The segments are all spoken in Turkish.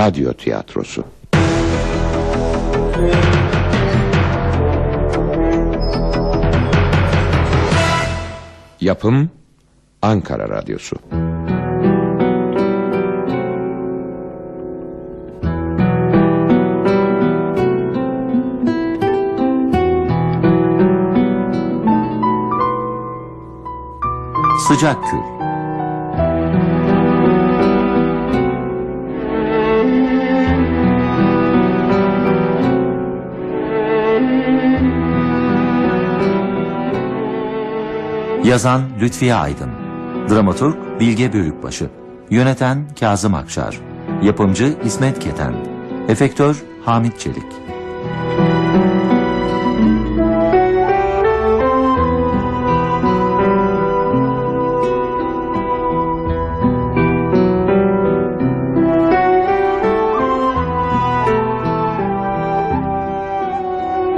Radyo Tiyatrosu. Yapım Ankara Radyosu. Sıcak Kül Yazan Lütfiye Aydın. Dramaturg Bilge Bölükbaşı Yöneten Kazım Akşar. Yapımcı İsmet Keten. Efektör Hamit Çelik.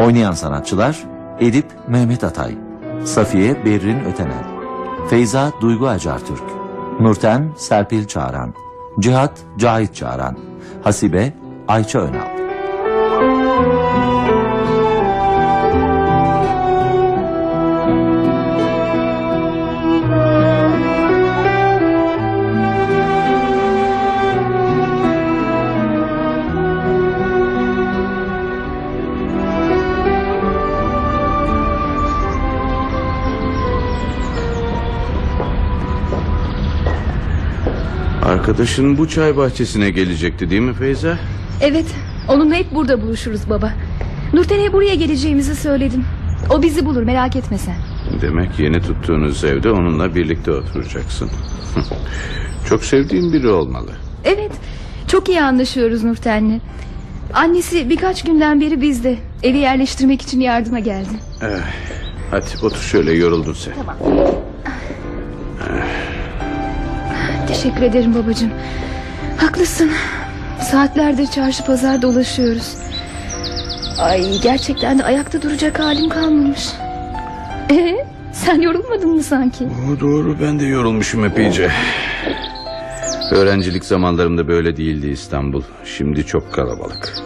Oynayan sanatçılar Edip Mehmet Atay, Safiye Berrin Ötenel, Feyza Duygu Acartürk, Nurten Serpil Çağran, Cihat Cahit Çağran, Hasibe Ayça Önal. Arkadaşın bu çay bahçesine gelecekti değil mi Feyza? Evet onunla hep burada buluşuruz baba Nurten'e buraya geleceğimizi söyledim O bizi bulur merak etme sen Demek yeni tuttuğunuz evde onunla birlikte oturacaksın. Çok sevdiğin biri olmalı. Evet çok iyi anlaşıyoruz Nurten'le Annesi birkaç günden beri bizde Evi yerleştirmek için yardıma geldi Hadi otur şöyle yoruldun sen. Teşekkür ederim babacığım Haklısın Saatlerdir çarşı pazar dolaşıyoruz Ay gerçekten de ayakta duracak halim kalmamış Ee, sen yorulmadın mı sanki? O doğru ben de yorulmuşum epeyce. Öğrencilik zamanlarımda böyle değildi İstanbul. Şimdi çok kalabalık.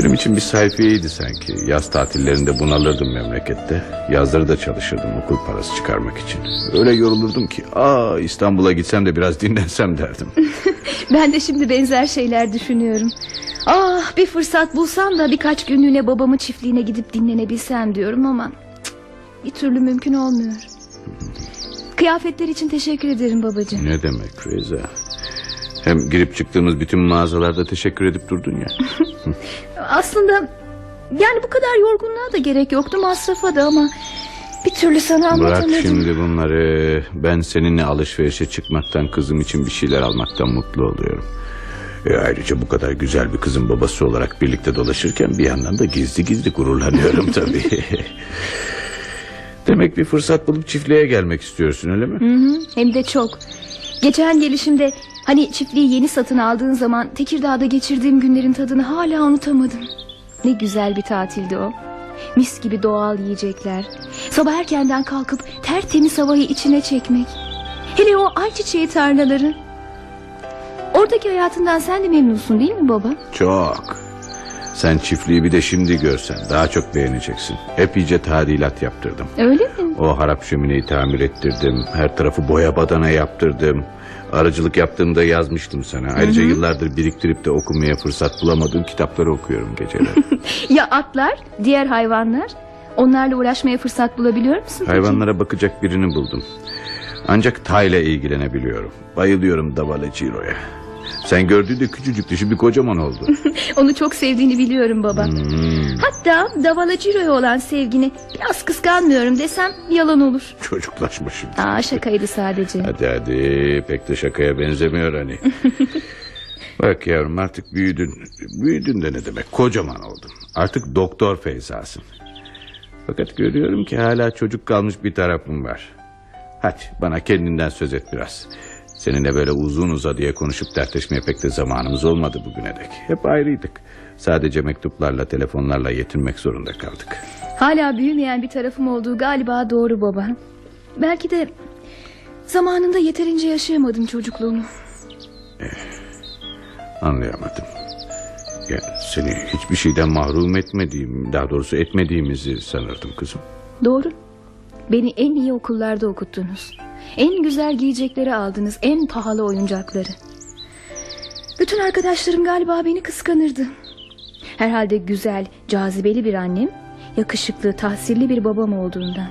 Benim için bir sayfiyeydi sanki. Yaz tatillerinde bunalırdım memlekette. Yazları da çalışırdım okul parası çıkarmak için. Öyle yorulurdum ki aa İstanbul'a gitsem de biraz dinlensem derdim. Ben de şimdi benzer şeyler düşünüyorum. Ah bir fırsat bulsam da birkaç günlüğüne babamın çiftliğine gidip dinlenebilsem diyorum ama cık, bir türlü mümkün olmuyor. Kıyafetler için teşekkür ederim babacığım. Ne demek Feyza? Hem girip çıktığımız bütün mağazalarda teşekkür edip durdun ya. Aslında yani bu kadar yorgunluğa da gerek yoktu masrafa da ama bir türlü sana Bırak anlatamadım. şimdi bunları. Ben seninle alışverişe çıkmaktan kızım için bir şeyler almaktan mutlu oluyorum. E ayrıca bu kadar güzel bir kızın babası olarak birlikte dolaşırken bir yandan da gizli gizli gururlanıyorum tabii. Demek bir fırsat bulup çiftliğe gelmek istiyorsun öyle mi? Hı hı, hem de çok. Geçen gelişimde hani çiftliği yeni satın aldığın zaman Tekirdağ'da geçirdiğim günlerin tadını hala unutamadım. Ne güzel bir tatildi o. Mis gibi doğal yiyecekler. Sabah erkenden kalkıp tertemiz havayı içine çekmek. Hele o ayçiçeği tarlaları. Oradaki hayatından sen de memnunsun değil mi baba? Çok. Sen çiftliği bir de şimdi görsen daha çok beğeneceksin. Epeyce tadilat yaptırdım. Öyle mi? O harap şömineyi tamir ettirdim. Her tarafı boya badana yaptırdım. Aracılık yaptığımda yazmıştım sana. Ayrıca yıllardır biriktirip de okumaya fırsat bulamadığım kitapları okuyorum geceler. Ya atlar, diğer hayvanlar? Onlarla uğraşmaya fırsat bulabiliyor musun? peki? Hayvanlara bakacak birini buldum. Ancak Tay'la ilgilenebiliyorum. Bayılıyorum Davala Ciro'ya. Sen gördüğünde küçücüktü şimdi kocaman oldu. Onu çok sevdiğini biliyorum baba. Hmm, Hatta Davala Ciro'ya olan sevgini biraz kıskanmıyorum desem yalan olur. çocuklaşma şimdi. Aa şakaydı sadece. Hadi hadi pek de şakaya benzemiyor hani. Bak yavrum artık büyüdün. Büyüdün de ne demek kocaman oldun. Artık doktor Feyza'sın. Fakat görüyorum ki hala çocuk kalmış bir tarafın var. Hadi bana kendinden söz et biraz. Seninle böyle uzun uzadıya konuşup dertleşmeye pek de zamanımız olmadı bugüne dek. Hep ayrıydık. Sadece mektuplarla telefonlarla yetinmek zorunda kaldık. Hala büyümeyen bir tarafım olduğu galiba doğru baba. Belki de zamanında yeterince yaşayamadım çocukluğumu. Anlayamadım. Ya seni hiçbir şeyden mahrum etmediğim, daha doğrusu etmediğimizi sanırdım kızım. Doğru. Beni en iyi okullarda okuttunuz. En güzel giyecekleri aldınız. En pahalı oyuncakları. Bütün arkadaşlarım galiba beni kıskanırdı. Herhalde güzel, cazibeli bir annem, yakışıklı, tahsilli bir babam olduğundan.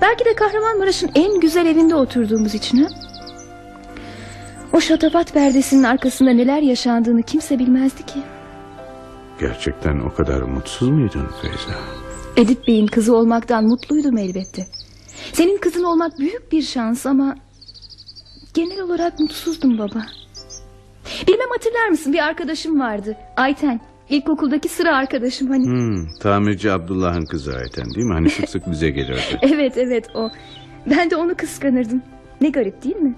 Belki de Kahramanmaraş'ın en güzel evinde oturduğumuz için ha? O şatafat perdesinin arkasında neler yaşandığını kimse bilmezdi ki. Gerçekten o kadar mutsuz muydun Feyza? Edip Bey'in kızı olmaktan mutluydum elbette. Senin kızın olmak büyük bir şans ama... ...genel olarak mutsuzdum baba. Bilmem hatırlar mısın bir arkadaşım vardı. Ayten. İlkokuldaki sıra arkadaşım hani. Hmm, tamirci Abdullah'ın kızı Ayten değil mi? Hani sık sık bize gelirdi. Evet evet o. Ben de onu kıskanırdım. Ne garip değil mi?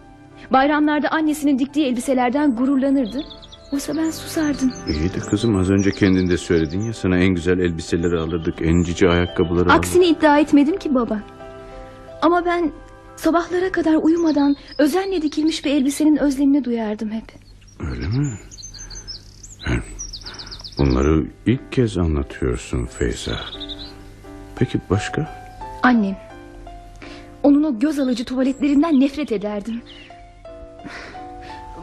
Bayramlarda annesinin diktiği elbiselerden gururlanırdı. Oysa ben susardım. İyi de kızım az önce kendin de söyledin ya sana en güzel elbiseleri alırdık. En cici ayakkabıları alırdık. Aksini iddia etmedim ki baba. Ama ben sabahlara kadar uyumadan özenle dikilmiş bir elbisenin özlemini duyardım hep. Öyle mi? Bunları ilk kez anlatıyorsun Feyza. Peki başka? Annem. Onun o göz alıcı tuvaletlerinden nefret ederdim.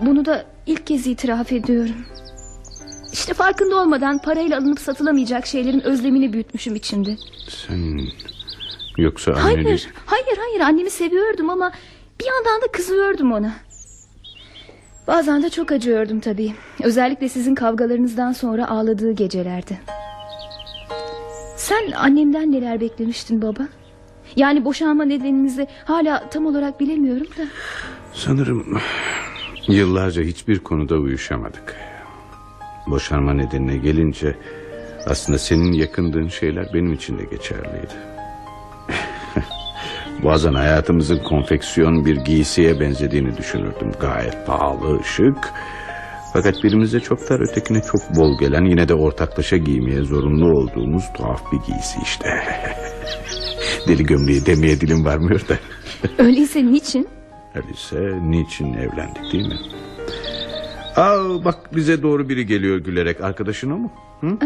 Bunu da ilk kez itiraf ediyorum. İşte farkında olmadan parayla alınıp satılamayacak şeylerin özlemini büyütmüşüm içimde. Sen yoksa anneni... Hayır, hayır, hayır. Annemi seviyordum ama bir yandan da kızıyordum ona. Bazen de çok acıyordum tabii. Özellikle sizin kavgalarınızdan sonra ağladığı gecelerde. Sen annemden neler beklemiştin baba? Yani boşanma nedeninizi hala tam olarak bilemiyorum da. Sanırım yıllarca hiçbir konuda uyuşamadık. Boşanma nedenine gelince aslında senin yakındığın şeyler benim için de geçerliydi. Bazen hayatımızın konfeksiyon bir giysiye benzediğini düşünürdüm. Gayet pahalı, şık. Fakat birimize çok dar ötekine çok bol gelen yine de ortaklaşa giymeye zorunlu olduğumuz tuhaf bir giysi işte. Deli gömleği demeye dilim varmıyor da. Öyleyse niçin? Öyleyse niçin evlendik değil mi? Aa, bak bize doğru biri geliyor gülerek. Arkadaşın o mu? Hı?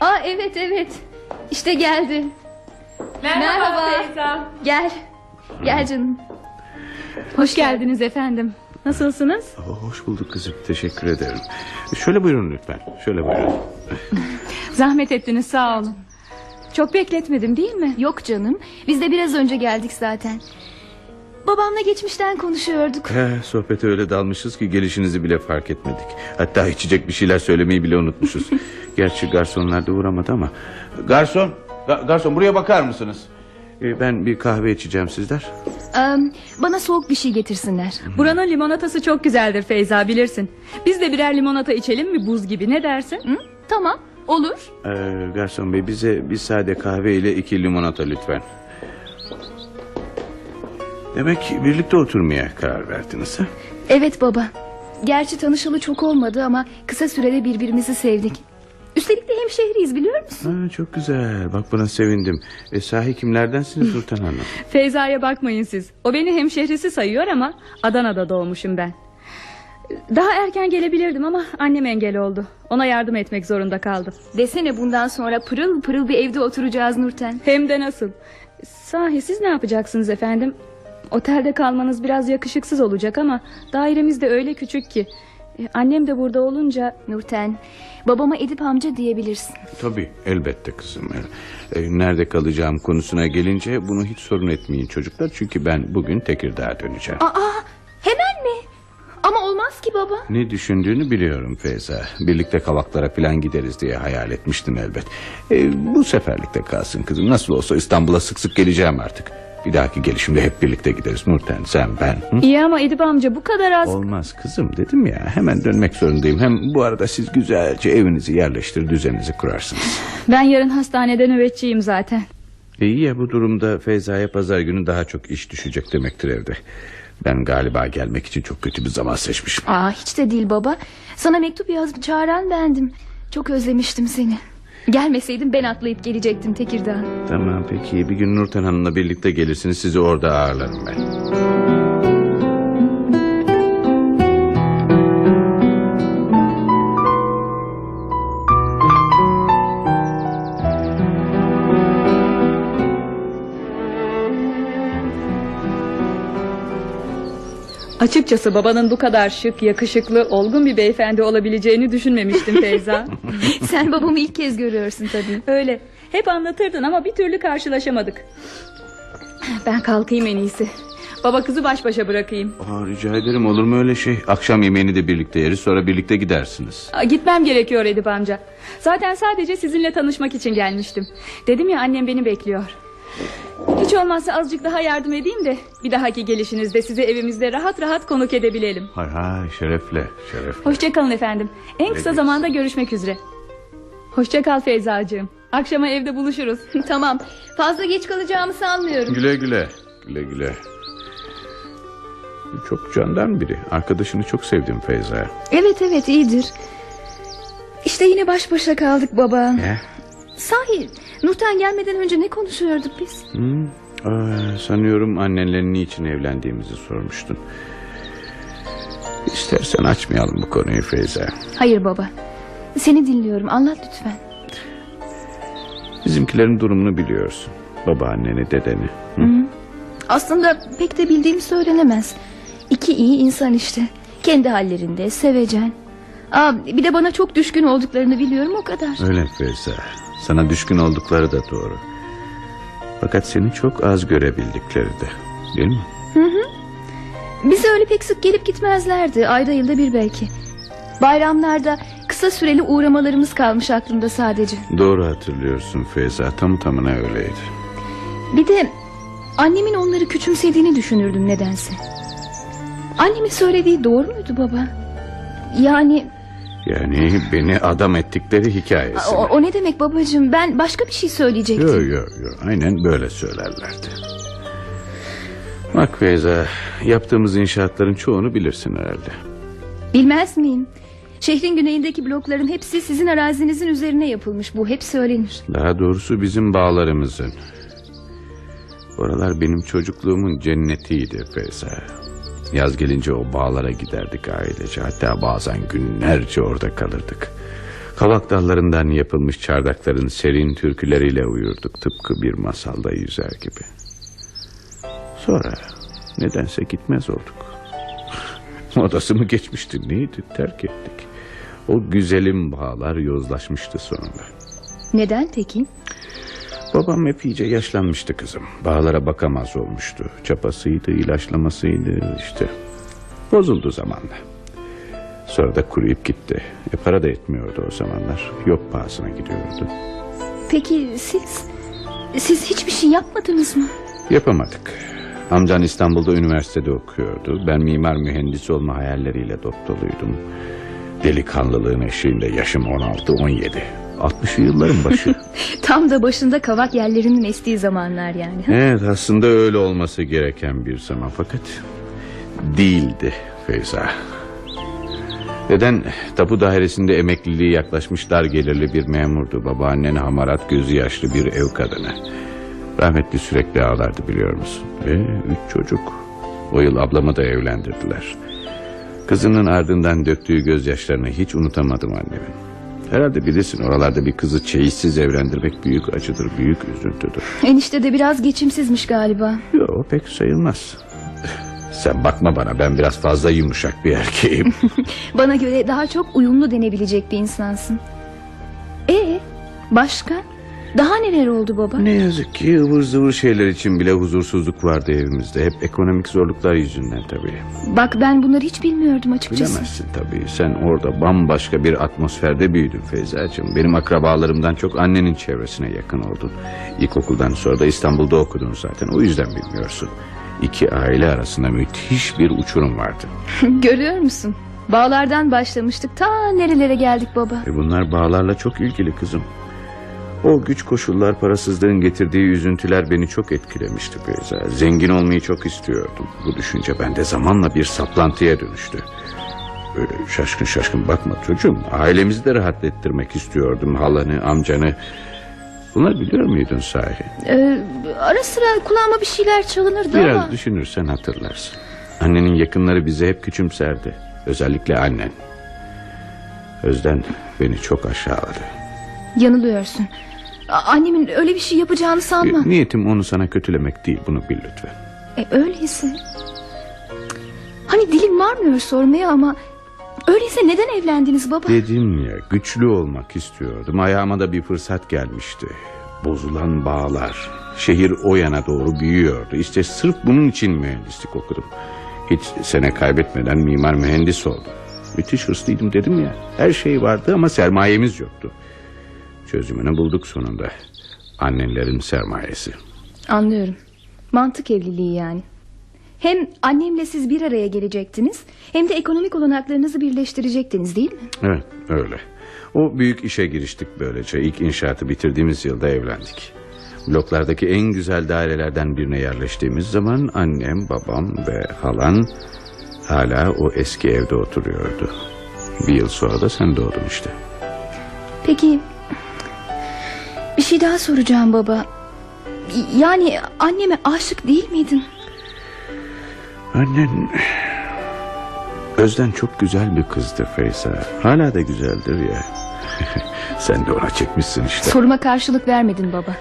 Aa evet evet. İşte geldi. Merhaba. Feyza. Gel. Gel canım. Hoş geldiniz efendim. Nasılsınız? Hoş bulduk kızım. Teşekkür ederim. Şöyle buyurun lütfen. Şöyle buyurun. Zahmet ettiniz sağ olun. Çok bekletmedim değil mi? Yok canım. Biz de biraz önce geldik zaten. Babamla geçmişten konuşuyorduk. He, sohbete öyle dalmışız ki gelişinizi bile fark etmedik. Hatta içecek bir şeyler söylemeyi bile unutmuşuz. Gerçi garsonlar da uğramadı ama. Garson, ga- garson buraya bakar mısınız? Ee, ben bir kahve içeceğim sizler. Ee, bana soğuk bir şey getirsinler. Buranın limonatası çok güzeldir Feyza bilirsin. Biz de birer limonata içelim mi buz gibi ne dersin? Hı? Tamam olur. Ee, garson bey bize bir sade kahve ile iki limonata lütfen. Demek birlikte oturmaya karar verdiniz ha? Evet baba. Gerçi tanışalı çok olmadı ama kısa sürede birbirimizi sevdik. Üstelik de hemşehriyiz biliyor musun? Ha, çok güzel. Bak buna sevindim. E, sahi kimlerdensiniz Nurten Hanım? Feyza'ya bakmayın siz. O beni hemşehrisi sayıyor ama Adana'da doğmuşum ben. Daha erken gelebilirdim ama annem engel oldu. Ona yardım etmek zorunda kaldım. Desene bundan sonra pırıl pırıl bir evde oturacağız Nurten. Hem de nasıl? Sahi siz ne yapacaksınız efendim? Otelde kalmanız biraz yakışıksız olacak ama dairemiz de öyle küçük ki. E, Annem de burada olunca Nurten babama Edip amca diyebilirsin. Tabii elbette kızım. E, nerede kalacağım konusuna gelince bunu hiç sorun etmeyin çocuklar. Çünkü ben bugün Tekirdağ'a döneceğim. Aa hemen mi? Ama olmaz ki baba. Ne düşündüğünü biliyorum Feyza. Birlikte kavaklara falan gideriz diye hayal etmiştin elbet. E, bu seferlikte kalsın kızım. Nasıl olsa İstanbul'a sık sık geleceğim artık. Bir dahaki gelişimde hep birlikte gideriz. Nurten sen ben. Hı? iyi ama Edip amca bu kadar az. Olmaz kızım dedim ya hemen dönmek zorundayım. Hem bu arada siz güzelce evinizi yerleştir düzeninizi kurarsınız. Ben yarın hastanede nöbetçiyim zaten. İyi ya bu durumda Feyza'ya pazar günü daha çok iş düşecek demektir evde. Ben galiba gelmek için çok kötü bir zaman seçmişim. Aa hiç de değil baba. Sana mektup yazıp çağıran bendim. Çok özlemiştim seni. Gelmeseydin ben atlayıp gelecektim Tekirdağ. Tamam peki bir gün Nurten Hanım'la birlikte gelirsiniz sizi orada ağırlarım ben. Açıkçası babanın bu kadar şık, yakışıklı, olgun bir beyefendi olabileceğini düşünmemiştim Feyza. Sen babamı ilk kez görüyorsun tabii. Öyle. Hep anlatırdın ama bir türlü karşılaşamadık. Ben kalkayım en iyisi. Baba kızı baş başa bırakayım. Aa, rica ederim olur mu öyle şey? Akşam yemeğini de birlikte yeriz sonra birlikte gidersiniz. Aa, Gitmem gerekiyor Edip amca. Zaten sadece sizinle tanışmak için gelmiştim. Dedim ya annem beni bekliyor. Hiç olmazsa azıcık daha yardım edeyim de bir dahaki gelişinizde sizi evimizde rahat rahat konuk edebilelim. Hay hay şerefle şerefle. Hoşçakalın efendim. En kısa zamanda görüşmek üzere. Hoşçakal Feyzacığım. Akşama evde buluşuruz. tamam. Fazla geç kalacağımı sanmıyorum. Güle güle. Güle güle. Çok candan biri. Arkadaşını çok sevdim Feyza. Evet evet iyidir. İşte yine baş başa kaldık baba. Ne? Sahi Nurten gelmeden önce ne konuşuyorduk biz? Hı? Aa, sanıyorum annenle niçin evlendiğimizi sormuştun. İstersen açmayalım bu konuyu Feyza. Hayır baba. Seni dinliyorum anlat lütfen. Bizimkilerin durumunu biliyorsun. Babaanneni, dedeni. Hı? Aslında pek de bildiğim söylenemez. İki iyi insan işte. Kendi hallerinde sevecen. Aa, bir de bana çok düşkün olduklarını biliyorum o kadar. Öyle Feyza. Sana düşkün oldukları da doğru. Fakat seni çok az görebildikleri de. Değil mi? Bize öyle pek sık gelip gitmezlerdi. Ayda yılda bir belki. Bayramlarda kısa süreli uğramalarımız kalmış aklımda sadece. Doğru hatırlıyorsun Feyza. Tam tamına öyleydi. Bir de annemin onları küçümsediğini düşünürdüm nedense. Annemin söylediği doğru muydu baba? Yani Yani beni adam ettikleri hikayesi. o, o ne demek babacığım? Ben başka bir şey söyleyecektim. Yok yok yok. Aynen böyle söylerlerdi. Bak Feyza, yaptığımız inşaatların çoğunu bilirsin herhalde. Bilmez miyim? Şehrin güneyindeki blokların hepsi sizin arazinizin üzerine yapılmış. Bu hep söylenir. Daha doğrusu bizim bağlarımızın. Oralar benim çocukluğumun cennetiydi Feyza. Yaz gelince o bağlara giderdik ailece. Hatta bazen günlerce orada kalırdık. Kavak dallarından yapılmış çardakların serin türküleriyle uyurduk. Tıpkı bir masalda yüzer gibi. Sonra nedense gitmez olduk. Modası mı geçmişti neydi terk ettik. O güzelim bağlar yozlaşmıştı sonunda. Neden peki? Babam hep iyice yaşlanmıştı kızım. Bağlara bakamaz olmuştu. Çapasıydı, ilaçlamasıydı işte. Bozuldu zamanla. Sonra da kuruyup gitti. E para da etmiyordu o zamanlar. Yok pahasına gidiyordu. Peki siz... Siz hiçbir şey yapmadınız mı? Yapamadık. Amcan İstanbul'da üniversitede okuyordu. Ben mimar mühendisi olma hayalleriyle dop doluydum. Delikanlılığın eşiğinde yaşım 16-17. 60'lı yılların başı. Tam da başında kavak yerlerinin estiği zamanlar yani. Evet aslında öyle olması gereken bir zaman fakat değildi Feyza. Deden tapu dairesinde emekliliği yaklaşmış dar gelirli bir memurdu. Babaannen hamarat gözü yaşlı bir ev kadını. Rahmetli sürekli ağlardı biliyor musun? Ve üç çocuk. O yıl ablamı da evlendirdiler. Kızının ardından döktüğü gözyaşlarını hiç unutamadım annemin. Herhalde bilirsin oralarda bir kızı çeyizsiz evlendirmek büyük acıdır, büyük üzüntüdür. Enişte de biraz geçimsizmiş galiba. Yok pek sayılmaz. Sen bakma bana ben biraz fazla yumuşak bir erkeğim. Bana göre daha çok uyumlu denebilecek bir insansın. E başka? Daha neler oldu baba? ne yazık ki ıvır zıvır şeyler için bile huzursuzluk vardı evimizde. Hep ekonomik zorluklar yüzünden tabii. Bak ben bunları hiç bilmiyordum açıkçası. Bilemezsin tabii. Sen orada bambaşka bir atmosferde büyüdün Feyza'cığım. Benim akrabalarımdan çok annenin çevresine yakın oldun. İlkokuldan sonra da İstanbul'da okudun zaten. O yüzden bilmiyorsun. İki aile arasında müthiş bir uçurum vardı. Görüyor musun? Bağlardan başlamıştık ta nerelere geldik baba. E bunlar bağlarla çok ilgili kızım. O güç koşullar parasızlığın getirdiği üzüntüler beni çok etkilemişti Feyza. Zengin olmayı çok istiyordum. Bu düşünce bende zamanla bir saplantıya dönüştü. Öyle şaşkın şaşkın bakma çocuğum. Ailemizi de rahat ettirmek istiyordum. Halanı, amcanı. Bunlar biliyor muydun sahi? Ee, ara sıra kulağıma bir şeyler çalınırdı Biraz ama... düşünürsen hatırlarsın. Annenin yakınları bize hep küçümserdi. Özellikle annen. Özden beni çok aşağıladı. Yanılıyorsun. Annemin öyle bir şey yapacağını sanma. E, Niyetim onu sana kötülemek değil bunu bil lütfen. E, öyleyse. Hani dilim varmıyor sormaya ama... Öyleyse neden evlendiniz baba? Dedim ya güçlü olmak istiyordum. Ayağıma da bir fırsat gelmişti. Bozulan bağlar. Şehir o yana doğru büyüyordu. İşte sırf bunun için mühendislik okudum. Hiç sene kaybetmeden mimar mühendis oldum. Müthiş hırslıydım dedim ya. Her şey vardı ama sermayemiz yoktu. Çözümünü bulduk sonunda. Annelerin sermayesi. Anlıyorum. Mantık evliliği yani. Hem annemle siz bir araya gelecektiniz... ...hem de ekonomik olanaklarınızı birleştirecektiniz değil mi? Evet öyle. O büyük işe giriştik böylece. İlk inşaatı bitirdiğimiz yılda evlendik. Bloklardaki en güzel dairelerden birine yerleştiğimiz zaman annem, babam ve halan hala o eski evde oturuyordu. Bir yıl sonra da sen doğdun işte. Peki... Bir şey daha soracağım baba. Yani anneme aşık değil miydin? Annen Özden çok güzel bir kızdı Feyza. Hala da güzeldir ya. sen de ona çekmişsin işte. Soruma karşılık vermedin baba.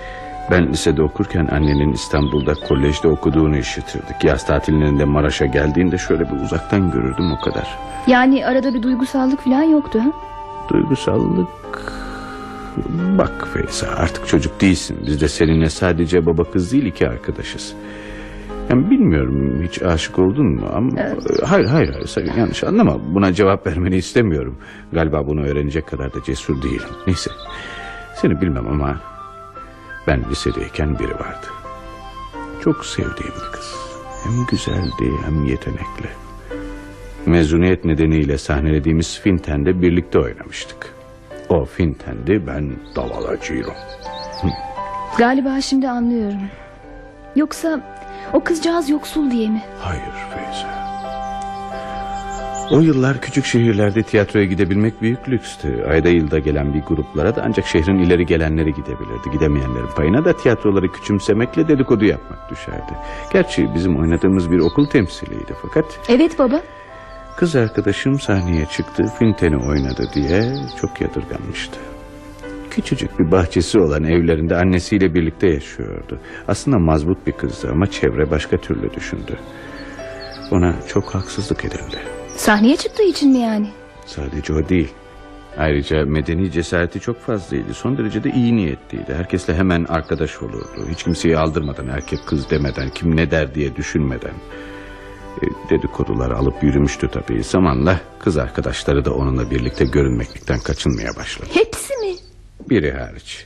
Ben lisede okurken annenin İstanbul'da kolejde okuduğunu işitirdik. Yaz tatillerinde Maraş'a geldiğinde şöyle bir uzaktan görürdüm o kadar. Yani arada bir duygusallık falan yoktu ha? Duygusallık... Bak Feyza artık çocuk değilsin. Biz de seninle sadece baba kız değil iki arkadaşız. Yani bilmiyorum hiç aşık oldun mu ama... Hayır hayır hayır sakın yanlış anlama. Buna cevap vermeni istemiyorum. Galiba bunu öğrenecek kadar da cesur değilim. Neyse seni bilmem ama... Ben lisedeyken biri vardı. Çok sevdiğim bir kız. Hem güzeldi hem yetenekli. Mezuniyet nedeniyle sahnelediğimiz Finten'de birlikte oynamıştık. O Finten'di ben Davala Ciro. Galiba şimdi anlıyorum. Yoksa o kızcağız yoksul diye mi? Hayır Feyza. O yıllar küçük şehirlerde tiyatroya gidebilmek büyük lükstü. Ayda yılda gelen bir gruplara da ancak şehrin ileri gelenleri gidebilirdi. Gidemeyenlerin payına da tiyatroları küçümsemekle dedikodu yapmak düşerdi. Gerçi bizim oynadığımız bir okul temsiliydi fakat... Evet baba. Kız arkadaşım sahneye çıktı, Finten'i oynadı diye çok yadırganmıştı. Küçücük bir bahçesi olan evlerinde annesiyle birlikte yaşıyordu. Aslında mazbut bir kızdı ama çevre başka türlü düşündü. Ona çok haksızlık edildi. Sahneye çıktığı için mi yani? Sadece o değil. Ayrıca medeni cesareti çok fazlaydı. Son derece de iyi niyetliydi. Herkesle hemen arkadaş olurdu. Hiç kimseyi aldırmadan, erkek kız demeden, kim ne der diye düşünmeden. E, dedikodular alıp yürümüştü tabii. Zamanla kız arkadaşları da onunla birlikte görünmekten kaçınmaya başladı. Hepsi mi? Biri hariç.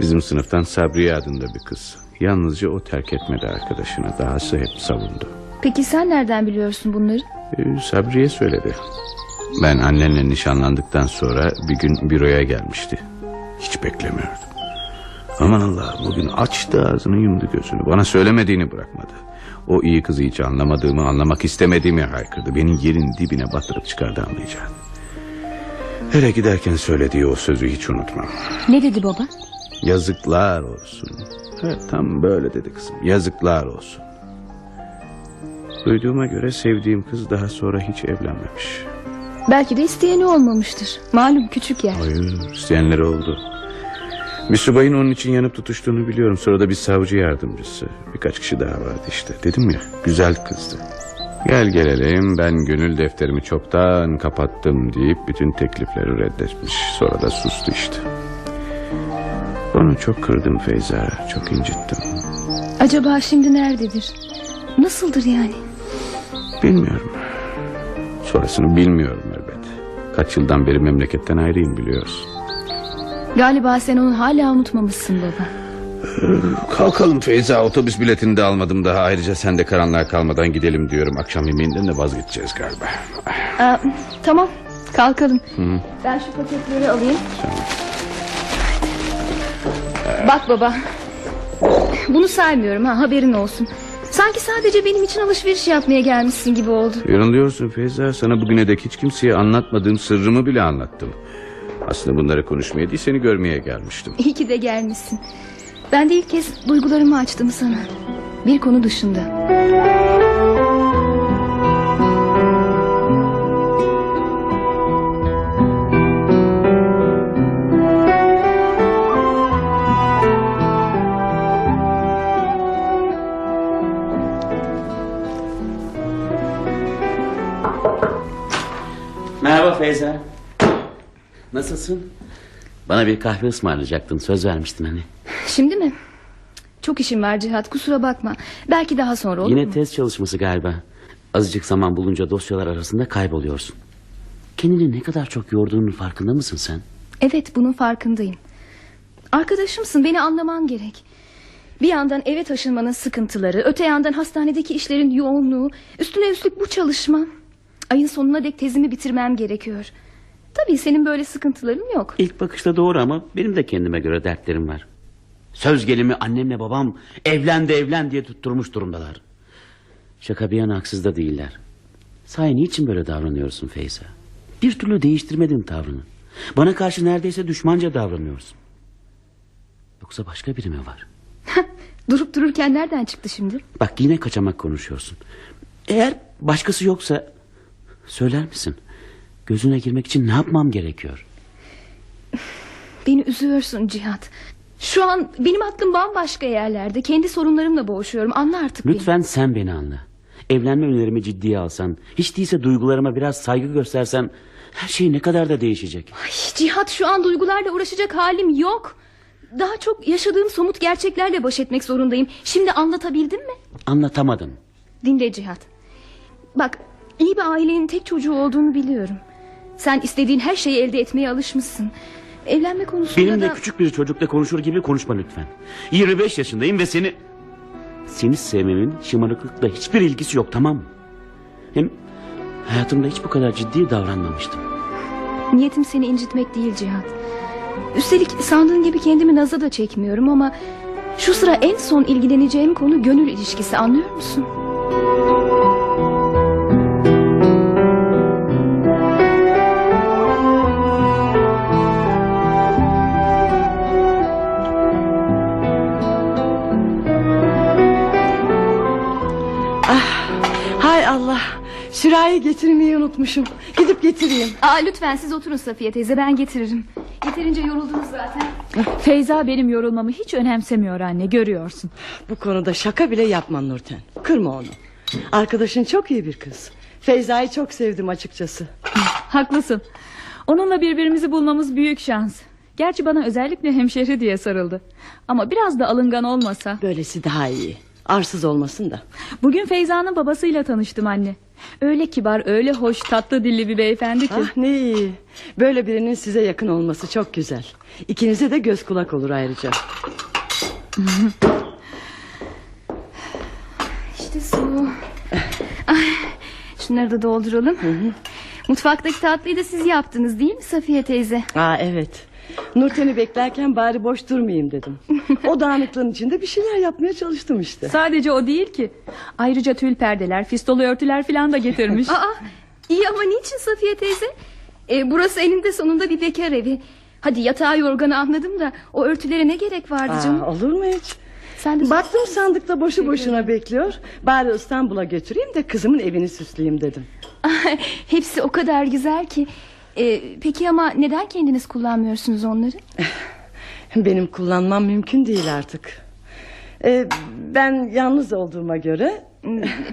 Bizim sınıftan Sabriye adında bir kız. Yalnızca o terk etmedi arkadaşını. Dahası hep savundu. Peki sen nereden biliyorsun bunları? Ee, Sabriye söyledi. Ben annenle nişanlandıktan sonra bir gün büroya gelmişti. Hiç beklemiyordum. Aman Allah'ım bugün açtı ağzını yumdu gözünü. Bana söylemediğini bırakmadı. O iyi kızı hiç anlamadığımı anlamak istemediğimi haykırdı. Beni yerin dibine batırıp çıkardı anlayacağın. Hele giderken söylediği o sözü hiç unutmam. Ne dedi baba? Yazıklar olsun. Evet tam böyle dedi kızım. Yazıklar olsun. Duyduğuma göre sevdiğim kız daha sonra hiç evlenmemiş. Belki de isteyeni olmamıştır. Malum küçük yer. Hayır isteyenleri oldu. Bir subayın onun için yanıp tutuştuğunu biliyorum. Sonra da bir savcı yardımcısı. Birkaç kişi daha vardı işte. Dedim ya güzel kızdı. Gel gelelim ben gönül defterimi çoktan kapattım deyip bütün teklifleri reddetmiş. Sonra da sustu işte. Onu çok kırdım Feyza. Çok incittim. Acaba şimdi nerededir? Nasıldır yani? Bilmiyorum. Sonrasını bilmiyorum elbet. Kaç yıldan beri memleketten ayrıyım biliyorsun. Galiba sen onu hala unutmamışsın baba. Kalkalım Feyza otobüs biletini de almadım daha ayrıca sen de karanlığa kalmadan gidelim diyorum akşam yemeğinden de vazgeçeceğiz galiba. Aa, tamam kalkalım. Ben şu paketleri alayım. Bak baba. Bunu saymıyorum ha haberin olsun. Sanki sadece benim için alışveriş yapmaya gelmişsin gibi oldu. Yanılıyorsun Feyza sana bugüne dek hiç kimseye anlatmadığım sırrımı bile anlattım. Aslında bunları konuşmaya değil seni görmeye gelmiştim. İyi ki de gelmişsin. Ben de ilk kez duygularımı açtım sana. Bir konu dışında. Nasılsın? Bana bir kahve ısmarlayacaktın. Söz vermiştin hani. Şimdi mi? Çok işim var Cihat kusura bakma. Belki daha sonra olur Yine mu? test çalışması galiba. Azıcık zaman bulunca dosyalar arasında kayboluyorsun. Kendini ne kadar çok yorduğunun farkında mısın sen? Evet bunun farkındayım. Arkadaşımsın beni anlaman gerek. Bir yandan eve taşınmanın sıkıntıları, öte yandan hastanedeki işlerin yoğunluğu, üstüne üstlük bu çalışma. Ayın sonuna dek tezimi bitirmem gerekiyor. Tabii senin böyle sıkıntıların yok. İlk bakışta doğru ama benim de kendime göre dertlerim var. Söz gelimi annemle babam evlen de evlen diye tutturmuş durumdalar. Şaka bir yana haksız da değiller. Sahi niçin böyle davranıyorsun Feyza? Bir türlü değiştirmedin tavrını. Bana karşı neredeyse düşmanca davranıyorsun. Yoksa başka biri mi var? Durup dururken nereden çıktı şimdi? Bak yine kaçamak konuşuyorsun. Eğer başkası yoksa söyler misin? Gözüne girmek için ne yapmam gerekiyor? Beni üzüyorsun Cihat. Şu an benim aklım bambaşka yerlerde. Kendi sorunlarımla boğuşuyorum. Anla artık beni. Lütfen sen beni anla. Evlenme önerimi ciddiye alsan, hiç değilse duygularıma biraz saygı göstersen her şey ne kadar da değişecek. Ay, Cihat şu an duygularla uğraşacak halim yok. Daha çok yaşadığım somut gerçeklerle baş etmek zorundayım. Şimdi anlatabildim mi? Anlatamadım. Dinle Cihat. Bak iyi bir ailenin tek çocuğu olduğunu biliyorum. Sen istediğin her şeyi elde etmeye alışmışsın. Evlenme konusunda Benimle da... küçük bir çocukla konuşur gibi konuşma lütfen. 25 yaşındayım ve seni... Seni sevmemin şımarıklıkla hiçbir ilgisi yok tamam mı? Hem hayatımda hiç bu kadar ciddi davranmamıştım. Niyetim seni incitmek değil Cihat. Üstelik sandığın gibi kendimi naza da çekmiyorum ama... Şu sıra en son ilgileneceğim konu gönül ilişkisi anlıyor musun? Hay Allah. Sürahi getirmeyi unutmuşum. Gidip getireyim. Aa, lütfen siz oturun Safiye teyze ben getiririm. Yeterince yoruldunuz zaten. Feyza benim yorulmamı hiç önemsemiyor anne görüyorsun. Bu konuda şaka bile yapma Nurten. Kırma onu. Arkadaşın çok iyi bir kız. Feyza'yı çok sevdim açıkçası. Haklısın. Onunla birbirimizi bulmamız büyük şans. Gerçi bana özellikle hemşeri diye sarıldı. Ama biraz da alıngan olmasa. Böylesi daha iyi. Arsız olmasın da. Bugün Feyza'nın babasıyla tanıştım anne. Öyle kibar, öyle hoş, tatlı dilli bir beyefendi ki. Ah ne iyi. Böyle birinin size yakın olması çok güzel. İkinize de göz kulak olur ayrıca. İşte su. Ay, şunları da dolduralım. Mutfaktaki tatlıyı da siz yaptınız değil mi Safiye teyze? Aa evet. Nurten'i beklerken bari boş durmayayım dedim. O dağınıklığın içinde bir şeyler yapmaya çalıştım işte. Sadece o değil ki. Ayrıca tül perdeler, fistolu örtüler falan da getirmiş. Aa, iyi ama niçin Safiye teyze? E, burası eninde sonunda bir bekar evi. Hadi yatağı yorganı anladım da o örtülere ne gerek vardı canım? Aa, olur mu hiç? Sen de Baktım sandıkta boşu boşuna bekliyor. Bari İstanbul'a götüreyim de kızımın evini süsleyeyim dedim. Hepsi o kadar güzel ki. E, peki ama neden kendiniz kullanmıyorsunuz onları? Benim kullanmam mümkün değil artık. Ee, ben yalnız olduğuma göre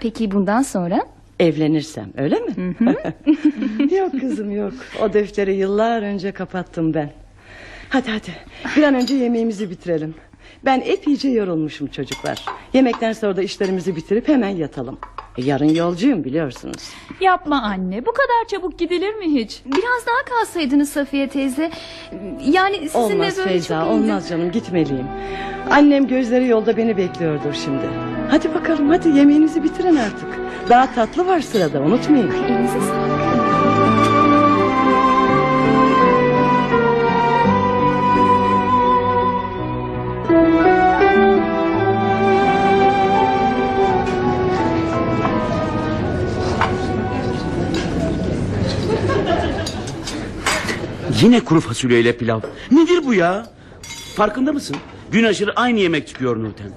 Peki bundan sonra? evlenirsem öyle mi? yok kızım yok. O defteri yıllar önce kapattım ben. Hadi hadi bir an önce yemeğimizi bitirelim. Ben epeyce yorulmuşum çocuklar. Yemekten sonra da işlerimizi bitirip hemen yatalım. E, yarın yolcuyum biliyorsunuz. Yapma anne, bu kadar çabuk gidilir mi hiç? Biraz daha kalsaydınız Safiye teyze. Yani sizinle Olmaz böyle Feyza çok olmaz canım gitmeliyim. Annem gözleri yolda beni bekliyordur şimdi. Hadi bakalım hadi yemeğinizi bitirin artık. Daha tatlı var sırada unutmayın. Elinize sağlık. Yine kuru fasulyeyle pilav. Nedir bu ya? Farkında mısın? Gün aşırı aynı yemek çıkıyor Nurten.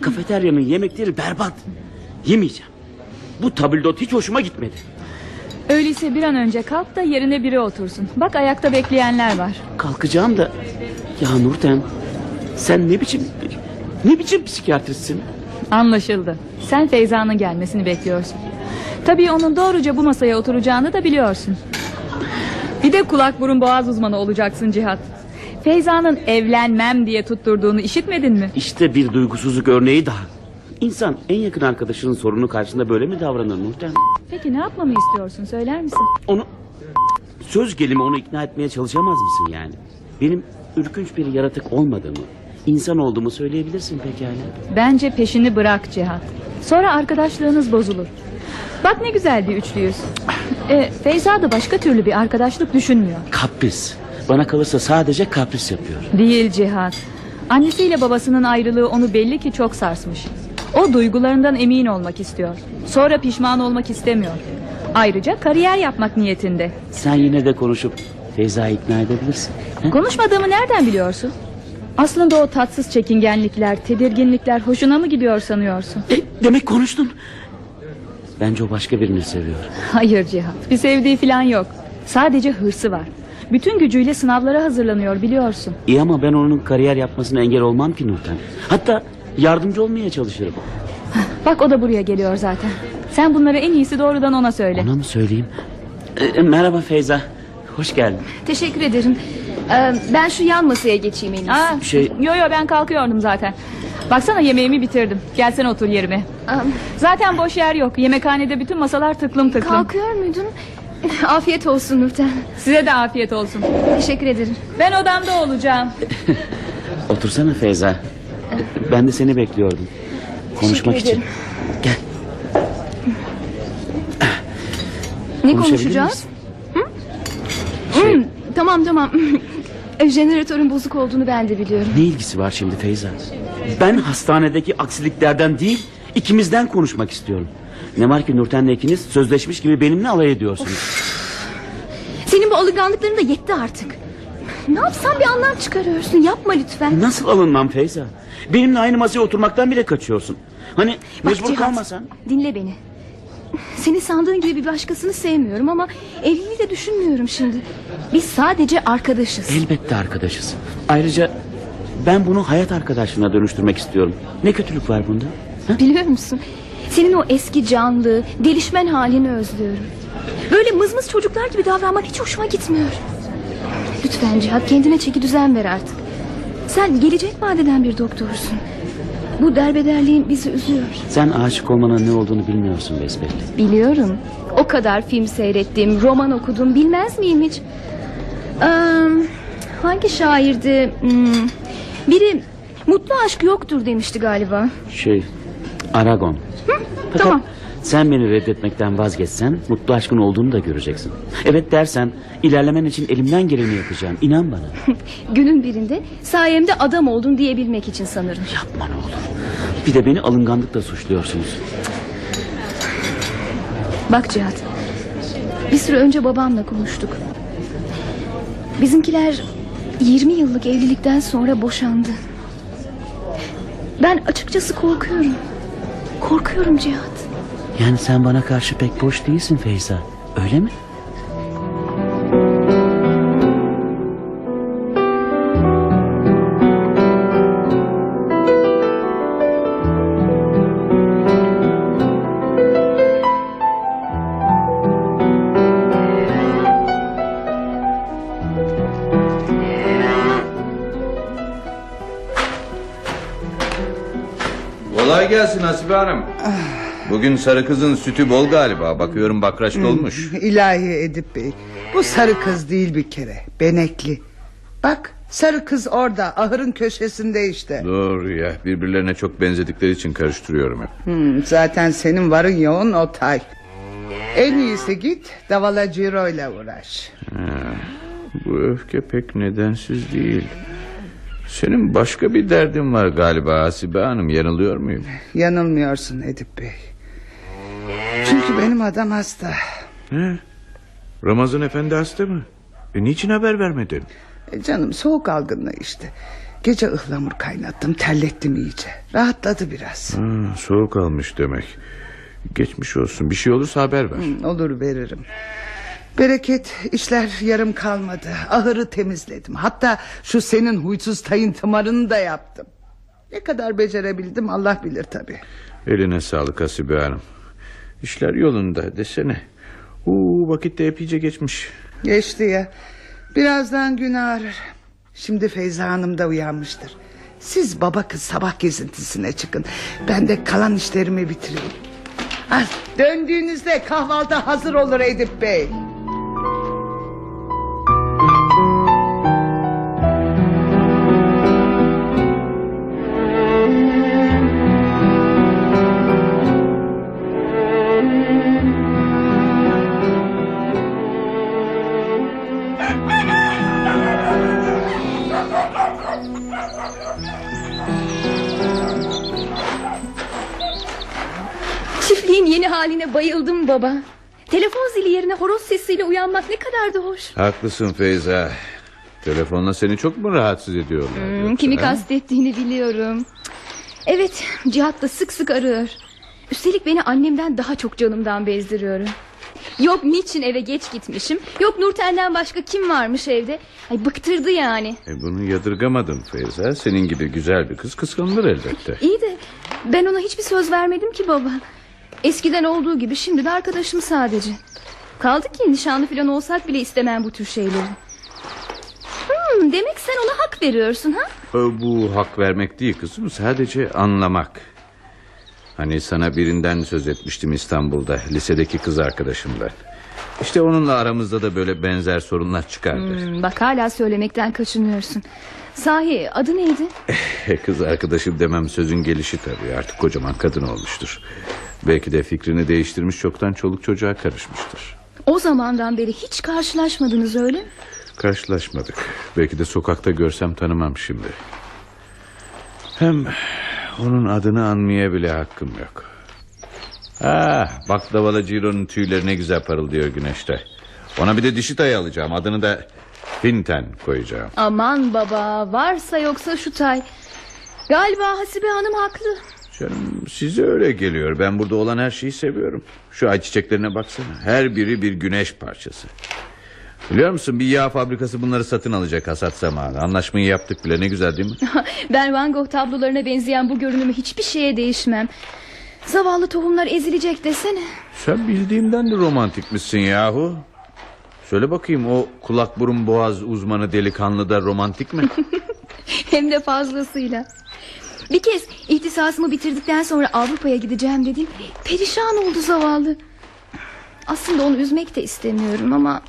Kafeteryanın yemekleri berbat. Yemeyeceğim. Bu tabildot hiç hoşuma gitmedi. Öyleyse bir an önce kalk da yerine biri otursun. Bak ayakta bekleyenler var. Kalkacağım da... Ya Nurten... Sen ne biçim... Ne biçim psikiyatristsin? Anlaşıldı. Sen Feyza'nın gelmesini bekliyorsun. Tabii onun doğruca bu masaya oturacağını da biliyorsun. Bir de kulak burun boğaz uzmanı olacaksın Cihat. Feyza'nın evlenmem diye tutturduğunu işitmedin mi? İşte bir duygusuzluk örneği daha. İnsan en yakın arkadaşının sorunu karşısında böyle mi davranır Nurten? Peki ne yapmamı istiyorsun söyler misin? Onu söz gelimi onu ikna etmeye çalışamaz mısın yani? Benim ürkünç bir yaratık olmadığımı, insan olduğumu söyleyebilirsin pekala. Bence peşini bırak Cihat. Sonra arkadaşlığınız bozulur. Bak ne güzel bir üçlüyüz. E, Feyza da başka türlü bir arkadaşlık düşünmüyor. Kapris. Bana kalırsa sadece kapris yapıyor. Değil Cihat. Annesiyle babasının ayrılığı onu belli ki çok sarsmış. O duygularından emin olmak istiyor. Sonra pişman olmak istemiyor. Ayrıca kariyer yapmak niyetinde. Sen yine de konuşup Feyza'yı ikna edebilirsin. he? Konuşmadığımı nereden biliyorsun? Aslında o tatsız çekingenlikler, tedirginlikler hoşuna mı gidiyor sanıyorsun? E, demek konuştun. Bence o başka birini seviyor. Hayır Cihat, bir sevdiği falan yok. Sadece hırsı var. Bütün gücüyle sınavlara hazırlanıyor biliyorsun. İyi ama ben onun kariyer yapmasına engel olmam ki Nurten. Hatta yardımcı olmaya çalışırım. Bak o da buraya geliyor zaten. Sen bunları en iyisi doğrudan ona söyle. Ona mı söyleyeyim? E, merhaba Feyza. Hoş geldin. Teşekkür ederim. Ee, ben şu yan masaya geçeyim en iyisi. Aa, Şey- Yo yo ben kalkıyordum zaten. Baksana yemeğimi bitirdim. Gelsene otur yerime. Aa, Zaten boş yer yok. Yemekhanede bütün masalar tıklım tıklım. kalkıyor muydun? Afiyet olsun Nurten. Size de afiyet olsun. Teşekkür ederim. Ben odamda olacağım. Otursana Feyza. Ben de seni bekliyordum. Konuşmak için. Gel. Ne konuşacağız? Şey, Hmm, tamam tamam. Jeneratörün bozuk olduğunu ben de biliyorum. ne ilgisi var şimdi Feyza? Ben hastanedeki aksiliklerden değil, ikimizden konuşmak istiyorum. Ne var ki Nurten'le ikiniz sözleşmiş gibi benimle alay ediyorsunuz. Senin bu alınganlıkların da yetti artık. Ne yapsan bir anlam çıkarıyorsun. Yapma lütfen. Nasıl alınmam Feyza? Benimle aynı masaya oturmaktan bile kaçıyorsun. Hani Bak mecbur Cihat, kalmasan. dinle beni. Seni sandığın gibi bir başkasını sevmiyorum ama evliliği de düşünmüyorum şimdi. Biz sadece arkadaşız. Elbette arkadaşız. Ayrıca ben bunu hayat arkadaşlığına dönüştürmek istiyorum. Ne kötülük var bunda? Ha? Biliyor musun? Senin o eski canlı, delişmen halini özlüyorum. Böyle mızmız çocuklar gibi davranman hiç hoşuma gitmiyor. Lütfen Cihat kendine çeki düzen ver artık. Sen gelecek vadeden bir doktorsun. Bu derbederliğin bizi üzüyor. Sen aşık olmanın ne olduğunu bilmiyorsun besbelli. Biliyorum. O kadar film seyrettim, roman okudum. Bilmez miyim hiç? Ee, hangi şairdi? Hmm, biri mutlu aşk yoktur demişti galiba. Şey, Aragon. Fakat tamam. Sen beni reddetmekten vazgeçsen mutlu aşkın olduğunu da göreceksin. Evet dersen ilerlemen için elimden geleni yapacağım. İnan bana. Günün birinde sayemde adam oldun diyebilmek için sanırım. Yapma ne olur. Bir de beni alınganlıkla suçluyorsunuz. Bak Cihat. Bir süre önce babamla konuştuk. Bizimkiler 20 yıllık evlilikten sonra boşandı. Ben açıkçası korkuyorum. Korkuyorum Cihat. Yani sen bana karşı pek boş değilsin Feyza. Öyle mi? Kolay gelsin Hasibe Hanım. Bugün sarı kızın sütü bol galiba. Bakıyorum bakraç dolmuş. İlahi Edip Bey Bu sarı kız değil bir kere Benekli Bak sarı kız orada ahırın köşesinde işte Doğru ya birbirlerine çok benzedikleri için karıştırıyorum hep. Hmm, Zaten senin varın yoğun o tay En iyisi git Davala Ciro ile uğraş Bu öfke pek nedensiz değil. Senin başka bir derdin var galiba Hasibe Hanım yanılıyor muyum? Yanılmıyorsun Edip Bey Çünkü benim adam hasta He? Ramazan Efendi hasta mı? E, niçin haber vermedin? E, Canım soğuk algınlığı işte Gece ıhlamur kaynattım terlettim iyice Rahatladı biraz Ha, soğuk almış demek. Geçmiş olsun bir şey olursa haber ver. Hmm, Olur veririm. Bereket işler yarım kalmadı. Ahırı temizledim. Hatta şu senin huysuz tayın tımarını da yaptım. Ne kadar becerebildim Allah bilir tabi. Eline sağlık Hasibe Hanım. İşler yolunda desene. Uuu vakit de epeyce geçmiş. Geçti ya. Birazdan gün ağrır. Şimdi Feyza Hanım da uyanmıştır. Siz baba kız sabah gezintisine çıkın. Ben de kalan işlerimi bitireyim. Ah, döndüğünüzde kahvaltı hazır olur Edip Bey. Baba. Telefon zili yerine horoz sesiyle uyanmak ne kadar da hoş. Haklısın Feyza. Telefonla seni çok mu rahatsız ediyorlar? Hmm, yoksa, kimi ha? kastettiğini biliyorum. Evet Cihat da sık sık arıyor. Üstelik beni annemden daha çok canımdan bezdiriyor. Yok niçin eve geç gitmişim. Yok Nurten'den başka kim varmış evde. Ay bıktırdı yani. E bunu yadırgamadım Feyza. Senin gibi güzel bir kız kıskanılır elbette. İyi de ben ona hiçbir söz vermedim ki baba. Eskiden olduğu gibi şimdi de arkadaşım sadece. Kaldı ki nişanlı falan olsak bile istemem bu tür şeyleri. Hmm, demek sen ona hak veriyorsun ha? E, Bu hak vermek değil kızım sadece anlamak. Hani sana birinden söz etmiştim İstanbul'da lisedeki kız arkadaşımdan. İşte onunla aramızda da böyle benzer sorunlar çıkardı. Hmm, bak hala söylemekten kaçınıyorsun. Sahi adı neydi? Kız arkadaşım demem sözün gelişi tabii artık kocaman kadın olmuştur. Belki de fikrini değiştirmiş çoktan çoluk çocuğa karışmıştır. O zamandan beri hiç karşılaşmadınız öyle mi? Karşılaşmadık. Belki de sokakta görsem tanımam şimdi. Hem onun adını anmaya bile hakkım yok. Ah, baklavalı Ciro'nun tüyleri ne güzel parıldıyor güneşte. Ona bir de dişi tayı alacağım. Adını da Finten koyacağım. Aman baba varsa yoksa şu tay. Galiba Hasibe Hanım haklı. Canım size öyle geliyor. Ben burada olan her şeyi seviyorum. Şu ay çiçeklerine baksana. Her biri bir güneş parçası. Biliyor musun bir yağ fabrikası bunları satın alacak hasat zamanı. Anlaşmayı yaptık bile ne güzel değil mi? Ben Van Gogh tablolarına benzeyen bu görünümü hiçbir şeye değişmem. Zavallı tohumlar ezilecek desene. Sen bildiğimden de romantik misin yahu? Söyle bakayım o kulak burun boğaz uzmanı delikanlı da romantik mi? Hem de fazlasıyla. Bir kez ihtisasımı bitirdikten sonra Avrupa'ya gideceğim dedim. Perişan oldu zavallı. Aslında onu üzmek de istemiyorum ama...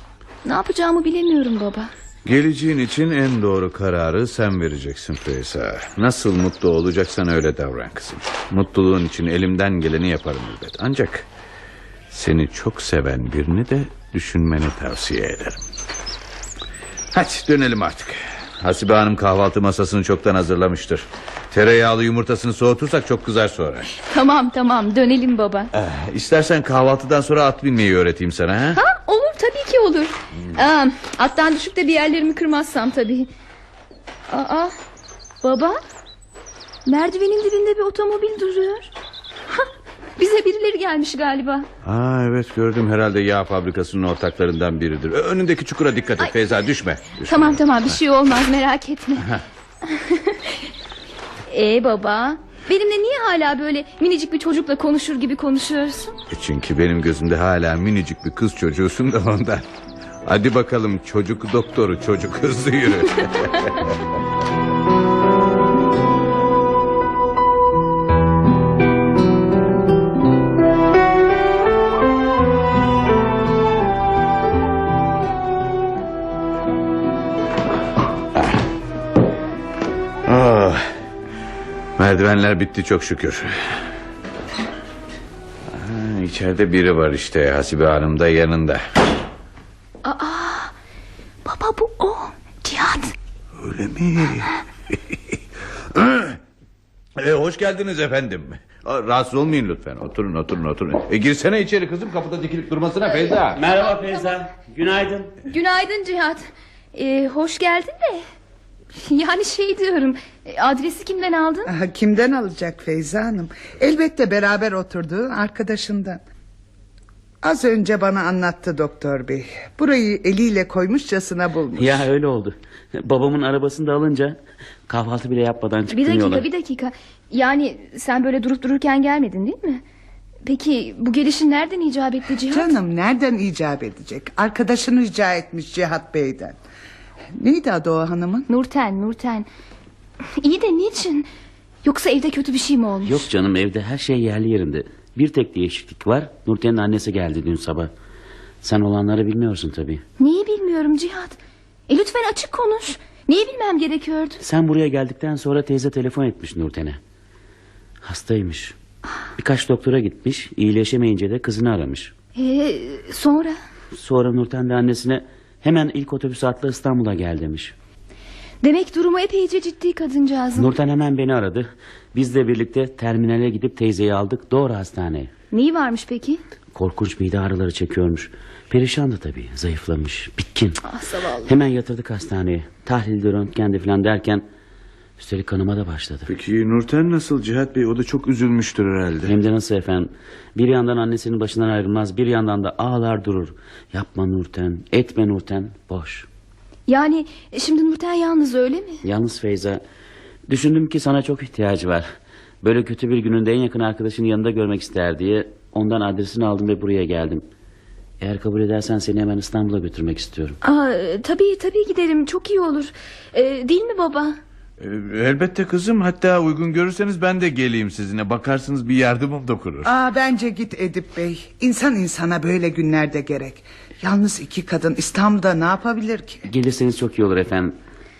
...ne yapacağımı bilemiyorum baba. Geleceğin için en doğru kararı sen vereceksin Feyza. Nasıl mutlu olacaksan öyle davran kızım. Mutluluğun için elimden geleni yaparım elbet. Ancak seni çok seven birini de düşünmeni tavsiye ederim. Hadi dönelim artık. Hasibe Hanım kahvaltı masasını çoktan hazırlamıştır. Tereyağlı yumurtasını soğutursak çok kızar sonra. Tamam tamam dönelim baba. Eh, İstersen kahvaltıdan sonra at binmeyi öğreteyim sana. Ha? Ha olur tabii ki olur. Aa, attan düşüp de bir yerlerimi kırmazsam tabii. Aa, baba. Merdivenin dibinde bir otomobil duruyor. Gelmiş galiba. Aa, evet gördüm herhalde yağ fabrikasının ortaklarından biridir. Önündeki çukura dikkat et Feyza düşme. düşme. Tamam tamam bir şey olmaz merak etme. ee baba benimle niye hala böyle minicik bir çocukla konuşur gibi konuşuyorsun? E Çünkü benim gözümde hala minicik bir kız çocuğusun da ondan. Hadi bakalım çocuk doktoru çocuk hızlı yürü. merdivenler bitti çok şükür. Ha, İçeride biri var işte Hasibe Hanım da yanında. Baba bu o Cihat. Öyle mi? e, hoş geldiniz efendim. Aa, Rahatsız olmayın lütfen. Oturun oturun oturun. E, girsene içeri kızım kapıda dikilip durmasına Feyza. Merhaba Feyza. Günaydın. Günaydın Cihat. Ee, hoş geldin de. Yani şey diyorum e, adresi kimden aldın? Aha, Kimden alacak Feyza Hanım? Elbette beraber oturduğu arkadaşından. Az önce bana anlattı doktor bey. Burayı eliyle koymuşçasına bulmuş. Ya öyle oldu. Babamın arabasını da alınca kahvaltı bile yapmadan çıktım Bir dakika yola. bir dakika. Yani sen böyle durup dururken gelmedin değil mi? Peki bu gelişin nereden icap etti Cihat? Canım nereden icap edecek? Arkadaşını rica etmiş Cihat Bey'den. Neydi adı o hanımın? Nurten, Nurten. İyi de niçin? Yoksa evde kötü bir şey mi olmuş? Yok canım evde her şey yerli yerinde. Bir tek değişiklik var. Nurten'in annesi geldi dün sabah. Sen olanları bilmiyorsun tabii. Neyi bilmiyorum Cihat. E lütfen açık konuş. Neyi bilmem gerekiyordu? Sen buraya geldikten sonra teyze telefon etmiş Nurten'e. Hastaymış. Birkaç doktora gitmiş. iyileşemeyince de kızını aramış. Ee, sonra? Sonra Nurten de annesine hemen ilk otobüs atla İstanbul'a gel demiş. Demek durumu epeyce ciddi kadıncağızın. Nurten hemen beni aradı. Biz de birlikte terminale gidip teyzeyi aldık doğru hastaneye. Neyi varmış peki? Korkunç mide ağrıları çekiyormuş. Perişandı tabii zayıflamış bitkin. Ah zavallı. Hemen yatırdık hastaneye. Tahlilde röntgende falan derken üstelik kanıma da başladı. Peki Nurten nasıl Cihat Bey? O da çok üzülmüştür herhalde. Hem de nasıl efendim? Bir yandan annesinin başından ayrılmaz bir yandan da ağlar durur. Yapma Nurten etme Nurten boş. Yani şimdi Nurten yalnız öyle mi? Yalnız Feyza düşündüm ki sana çok ihtiyacı var. Böyle kötü bir gününde en yakın arkadaşının yanında görmek ister diye ondan adresini aldım ve buraya geldim. Eğer kabul edersen seni hemen İstanbul'a götürmek istiyorum. Aa, tabii tabii giderim çok iyi olur. Ee, değil mi baba? Ee, elbette kızım. Hatta uygun görürseniz ben de geleyim sizinle. Bakarsınız bir yardımım dokunur. Aa, bence git Edip Bey. İnsan insana böyle günlerde gerek. Yalnız iki kadın İstanbul'da ne yapabilir ki? Gelirseniz çok iyi olur efendim.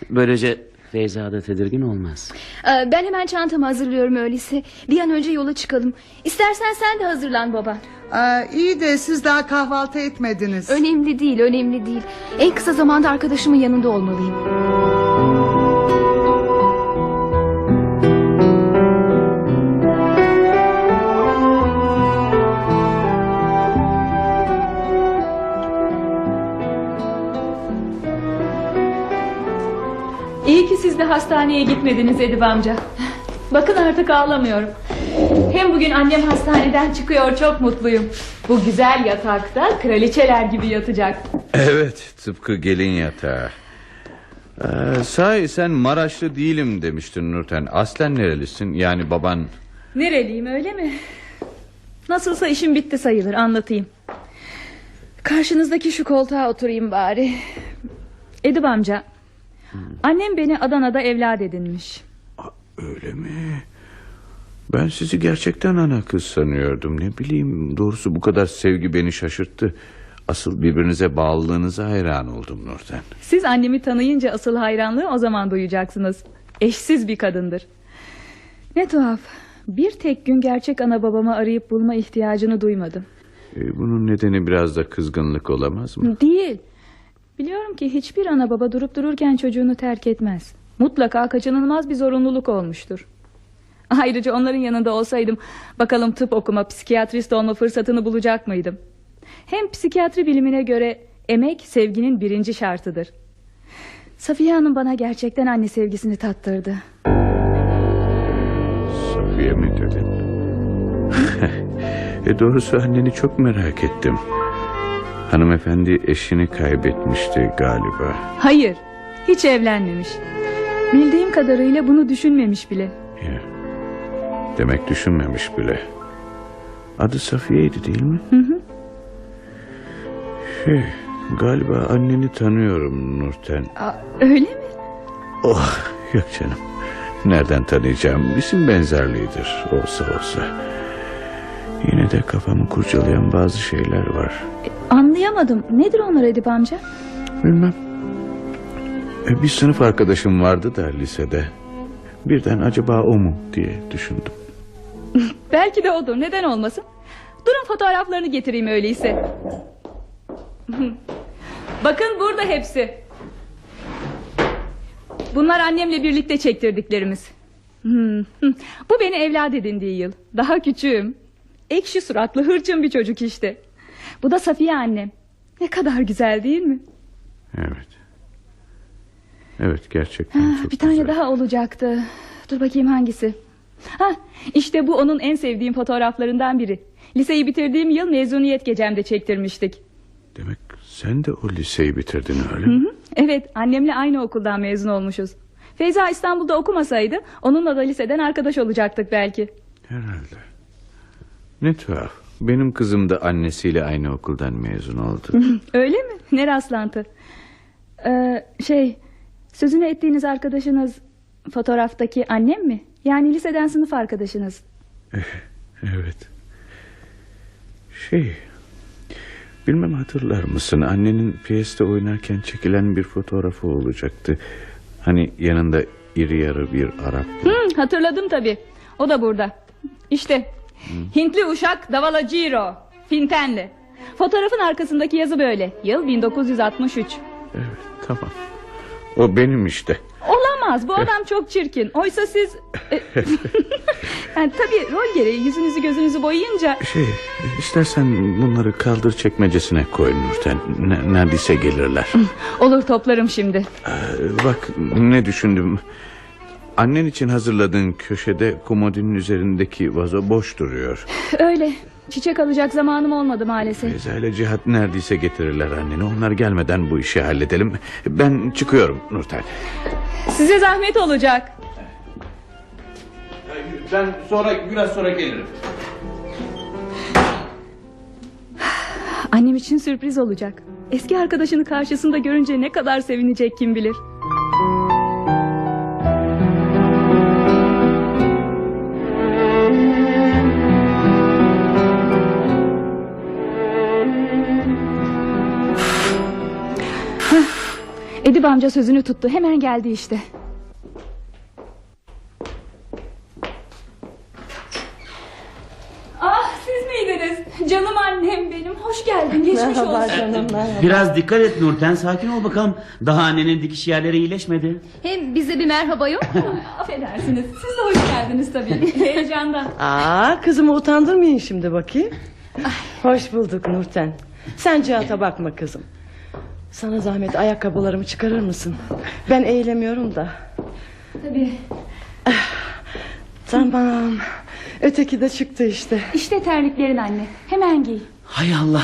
Böylece Feyza da tedirgin olmaz. Ee, ben hemen çantamı hazırlıyorum öyleyse. Bir an önce yola çıkalım. İstersen sen de hazırlan baba. Aa, iyi de siz daha kahvaltı etmediniz. Önemli değil önemli değil. En kısa zamanda arkadaşımın yanında olmalıyım. Siz de hastaneye gitmediniz Edip amca. Bakın artık ağlamıyorum. Hem bugün annem hastaneden çıkıyor çok mutluyum. Bu güzel yatakta kraliçeler gibi yatacak. Evet tıpkı gelin yatağı. Ee, sahi sen Maraşlı değilim demiştin Nurten. Aslen nerelisin? Yani baban... Nereliyim öyle mi? Nasılsa işim bitti sayılır anlatayım. Karşınızdaki şu koltuğa oturayım bari. Edip amca. Annem beni Adana'da evlat edinmiş. Öyle mi? Ben sizi gerçekten ana kız sanıyordum. Ne bileyim doğrusu bu kadar sevgi beni şaşırttı. Asıl birbirinize bağlılığınıza hayran oldum Nurten. Siz annemi tanıyınca asıl hayranlığı o zaman duyacaksınız. Eşsiz bir kadındır. Ne tuhaf. Bir tek gün gerçek ana babamı arayıp bulma ihtiyacını duymadım. Ee, bunun nedeni biraz da kızgınlık olamaz mı? Değil. Biliyorum ki hiçbir ana baba durup dururken çocuğunu terk etmez. Mutlaka kaçınılmaz bir zorunluluk olmuştur. Ayrıca onların yanında olsaydım bakalım tıp okuma, psikiyatrist olma fırsatını bulacak mıydım? Hem psikiyatri bilimine göre emek sevginin birinci şartıdır. Safiye Hanım bana gerçekten anne sevgisini tattırdı. Safiye mi dedin? e doğrusu anneni çok merak ettim. Hanımefendi eşini kaybetmişti galiba. Hayır, hiç evlenmemiş. Bildiğim kadarıyla bunu düşünmemiş bile. Ya. Demek düşünmemiş bile. Adı Safiye'ydi değil mi? Şey, galiba anneni tanıyorum Nurten. Aa, öyle mi? Oh, yok canım. Nereden tanıyacağım? İsim benzerliğidir olsa olsa. Yine de kafamı kurcalayan bazı şeyler var. Anlayamadım. Nedir onlar Edip amca? Bilmem. E, Bir sınıf arkadaşım vardı da lisede. Birden acaba o mu diye düşündüm. Belki de odur. Neden olmasın? Durun fotoğraflarını getireyim öyleyse. Bakın burada hepsi. Bunlar annemle birlikte çektirdiklerimiz. Hmm, hmm. Bu beni evlat edindiği yıl. Daha küçüğüm. Ekşi suratlı hırçın bir çocuk işte. Bu da Safiye annem. Ne kadar güzel değil mi? Evet. Evet gerçekten Ha, çok bir tane güzel. daha olacaktı. Dur bakayım hangisi? Ha, işte bu onun en sevdiğim fotoğraflarından biri. Liseyi bitirdiğim yıl mezuniyet gecemde çektirmiştik. Demek sen de o liseyi bitirdin öyle mi? Evet annemle aynı okuldan mezun olmuşuz. Feyza İstanbul'da okumasaydı onunla da liseden arkadaş olacaktık belki. Herhalde. Ne tuhaf. Benim kızım da annesiyle aynı okuldan mezun oldu. Öyle mi? Ne rastlantı. Ee, şey sözünü ettiğiniz arkadaşınız fotoğraftaki annem mi? Yani liseden sınıf arkadaşınız. evet. Şey... Bilmem hatırlar mısın? Annenin piyeste oynarken çekilen bir fotoğrafı olacaktı. Hani yanında iri yarı bir Arap. Hı, hatırladım tabii. O da burada. İşte Hintli uşak Davala Ciro. Fintenli. Fotoğrafın arkasındaki yazı böyle. Yıl 1963. Evet tamam. O benim işte. Olamaz bu adam çok çirkin. Oysa siz... e, yani tabii rol gereği yüzünüzü gözünüzü boyayınca... Şey istersen bunları kaldır çekmecesine koy Nurten. Ne- neredeyse gelirler. Olur toplarım şimdi. Ee, Bak ne düşündüm. Annen için hazırladığın köşede komodinin üzerindeki vazo boş duruyor. Öyle. Çiçek alacak zamanım olmadı maalesef. Feyza ile Cihat neredeyse getirirler anneni. Onlar gelmeden bu işi halledelim. Ben çıkıyorum Nurten. Size zahmet olacak. Ben sonra biraz sonra gelirim. Annem için sürpriz olacak. Eski arkadaşını karşısında görünce ne kadar sevinecek kim bilir. Edip amca sözünü tuttu. Hemen geldi işte. Ah siz miydiniz? Canım annem benim. Hoş geldin. Geçmiş Merhaba olsun. canım merhaba. Biraz dikkat et Nurten sakin ol bakalım. Daha annenin dikiş yerleri iyileşmedi. Hem bize bir merhaba yok mu? Affedersiniz. Siz de hoş geldiniz tabii. Heyecandan. Aa kızımı utandırmayın şimdi bakayım. Hoş bulduk Nurten. Sen Cihat'a bakma kızım. Sana zahmet ayakkabılarımı çıkarır mısın? Ben eğilemiyorum da. Tabii. Tamam. Öteki de çıktı işte. İşte terliklerin anne. Hemen giy. Hay Allah.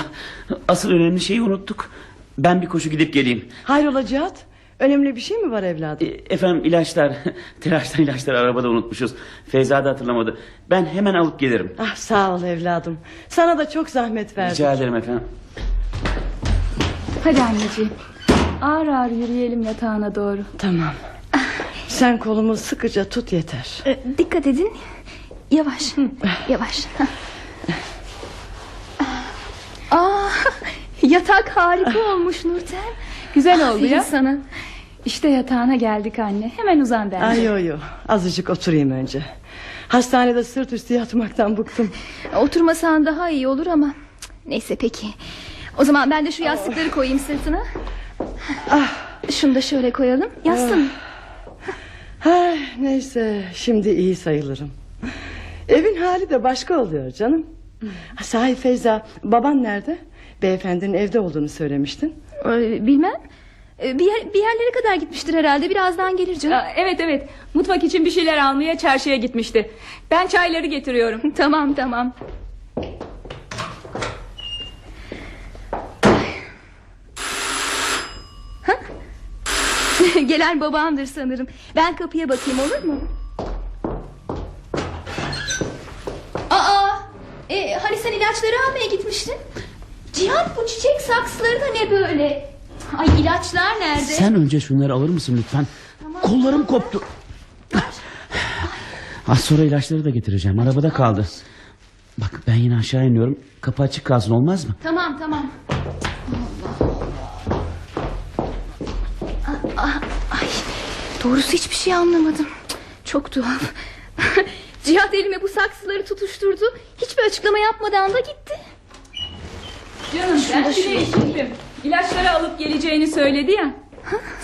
Asıl önemli şeyi unuttuk. Ben bir koşu gidip geleyim. Hayrola Cihat? Önemli bir şey mi var evladım? E, Efendim ilaçlar. Telaştan ilaçları arabada unutmuşuz. Feyza da hatırlamadı. Ben hemen alıp gelirim. Ah sağ ol evladım. Sana da çok zahmet verdim. Rica ederim efendim. Hadi anneciğim. Ağır ağır yürüyelim yatağına doğru. Tamam. Sen kolumu sıkıca tut yeter. Ee, Dikkat edin. Yavaş. Yavaş. Aa, yatak harika olmuş Nurten. Güzel oldu Aferin ya. sana. İşte yatağına geldik anne. Hemen uzan bence. Ay yo yo. Azıcık oturayım önce. Hastanede sırt üstü yatmaktan bıktım. Oturmasan daha iyi olur ama. Neyse peki. O zaman ben de şu yastıkları koyayım sırtına. Şunu da şöyle koyalım. Yastın. Ay, neyse şimdi iyi sayılırım. Evin hali de başka oluyor canım. Ha, Sahi Feyza baban nerede? Beyefendinin evde olduğunu söylemiştin. Ee, bilmem. Ee, Bir, yer, bir yerlere kadar gitmiştir herhalde. Birazdan gelir canım. Aa, Evet evet. Mutfak için bir şeyler almaya çarşıya gitmişti. Ben çayları getiriyorum. tamam tamam. Gelen babamdır sanırım. Ben kapıya bakayım olur mu? Aa, e, hani sen ilaçları almaya gitmiştin? Cihat bu çiçek saksıları da ne böyle? Ay ilaçlar nerede? Sen önce şunları alır mısın lütfen? Kollarım koptu. Az sonra ilaçları da getireceğim. Arabada kaldı. Bak ben yine aşağı iniyorum. Kapı açık kalsın olmaz mı? Tamam tamam. Allah. Ay, doğrusu hiçbir şey anlamadım. Çok tuhaf. Cihat elime bu saksıları tutuşturdu. Hiçbir açıklama yapmadan da gitti. Canım ben şuraya gittim. İlaçları alıp geleceğini söyledi ya.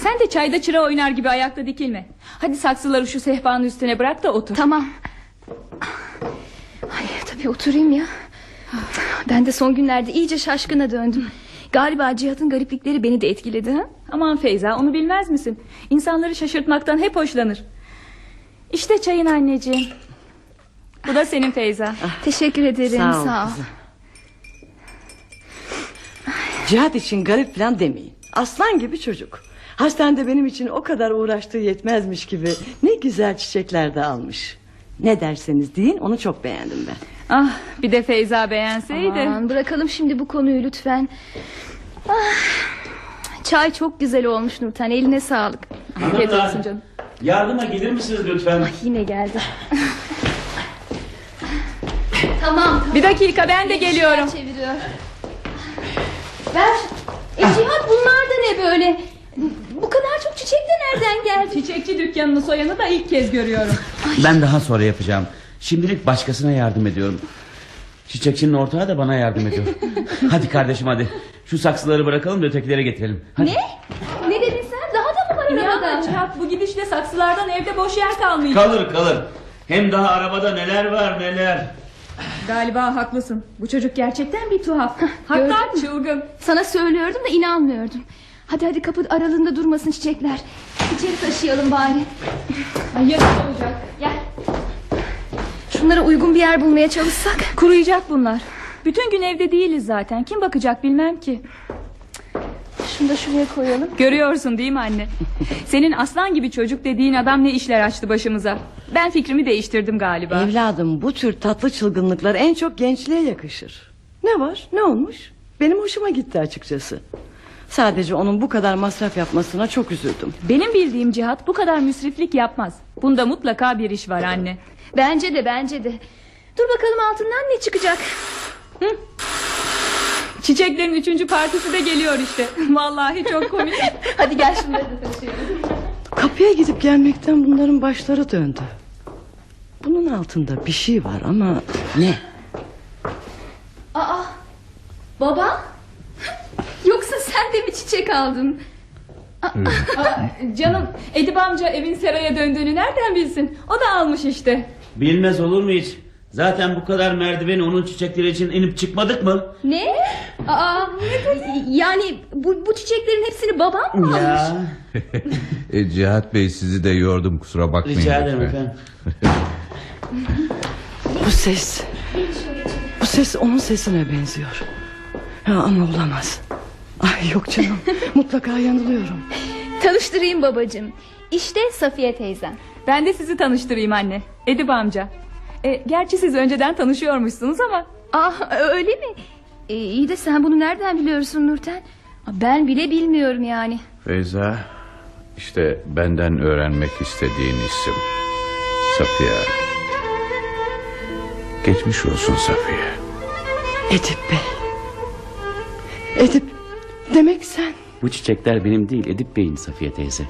Sen de çayda çıra oynar gibi ayakta dikilme. Hadi saksıları şu sehpanın üstüne bırak da otur. Tamam. Ay, tabii oturayım ya. Ben de son günlerde iyice şaşkına döndüm. Galiba Cihat'ın gariplikleri beni de etkiledi. Ha? Aman Feyza onu bilmez misin? İnsanları şaşırtmaktan hep hoşlanır. İşte çayın anneciğim. Bu da senin Feyza. Teşekkür ederim. Sağ ol Sağ ol. kızım. Cihat için garip falan demeyin. Aslan gibi çocuk. Hastanede benim için o kadar uğraştığı yetmezmiş gibi ne güzel çiçekler de almış. Ne derseniz deyin onu çok beğendim ben. Ah bir de Feyza beğenseydi. Aman bırakalım şimdi bu konuyu lütfen. Ah, çay çok güzel olmuş Nurten eline sağlık. Afiyet olsun canım. Yardıma gelir misiniz lütfen? Yine geldi. tamam. Bir dakika ben de geliyorum. Çeviriyor. Ver. E Cihat bunlar da ne böyle? Bu kadar çok çiçek de nereden geldi? Çiçekçi dükkanını soyanı da ilk kez görüyorum. Ben daha sonra yapacağım. Şimdilik başkasına yardım ediyorum. Çiçekçinin ortağı da bana yardım ediyor. hadi kardeşim hadi. Şu saksıları bırakalım da ötekilere getirelim. Hadi. Ne? Ne dedin sen? Daha da mı var Ya arabada? Cihat bu gidişle saksılardan evde boş yer kalmayacak. Kalır kalır. Hem daha arabada neler var neler. Galiba haklısın. Bu çocuk gerçekten bir tuhaf. Hatta çılgın. Sana söylüyordum da inanmıyordum. Hadi hadi kapı aralığında durmasın çiçekler. İçeri taşıyalım bari. Ay yazık olacak. Gel. Şunlara uygun bir yer bulmaya çalışsak. Kuruyacak bunlar. Bütün gün evde değiliz zaten. Kim bakacak bilmem ki. Şunu da şuraya koyalım. Görüyorsun değil mi anne? Senin aslan gibi çocuk dediğin adam ne işler açtı başımıza. Ben fikrimi değiştirdim galiba. Evladım bu tür tatlı çılgınlıklar en çok gençliğe yakışır. Ne var ne olmuş? Benim hoşuma gitti açıkçası. Sadece onun bu kadar masraf yapmasına çok üzüldüm. Benim bildiğim Cihat bu kadar müsriflik yapmaz. Bunda mutlaka bir iş var anne. Bence de bence de. Dur bakalım altından ne çıkacak. Çiçeklerin üçüncü partisi de geliyor işte. Vallahi çok komik. Hadi gel şunları da taşıyalım. Kapıya gidip gelmekten bunların başları döndü. Bunun altında bir şey var ama ne? Aa, baba? Yoksa sen de mi çiçek aldın? Canım Edip amca evin seraya döndüğünü nereden bilsin? O da almış işte. Bilmez olur mu hiç? Zaten bu kadar merdiveni onun çiçekleri için inip çıkmadık mı? Ne? Aa, yani bu, bu çiçeklerin hepsini babam mı almış? Ya E, Cihat Bey sizi de yordum kusura bakmayın. rica ederim lütfen. efendim. Bu ses. Bu ses onun sesine benziyor. Ya ama olamaz. Ay yok canım. Mutlaka yanılıyorum. Tanıştırayım babacığım. İşte Safiye teyzem. Ben de sizi tanıştırayım anne. Edip amca. E, gerçi siz önceden tanışıyormuşsunuz ama. Ah öyle mi? E, iyi de sen bunu nereden biliyorsun Nurten? Ben bile bilmiyorum yani. Feyza işte benden öğrenmek istediğin isim Safiye. Geçmiş olsun Safiye. Edip Bey. Edip demek sen. Bu çiçekler benim değil Edip Bey'in Safiye teyze.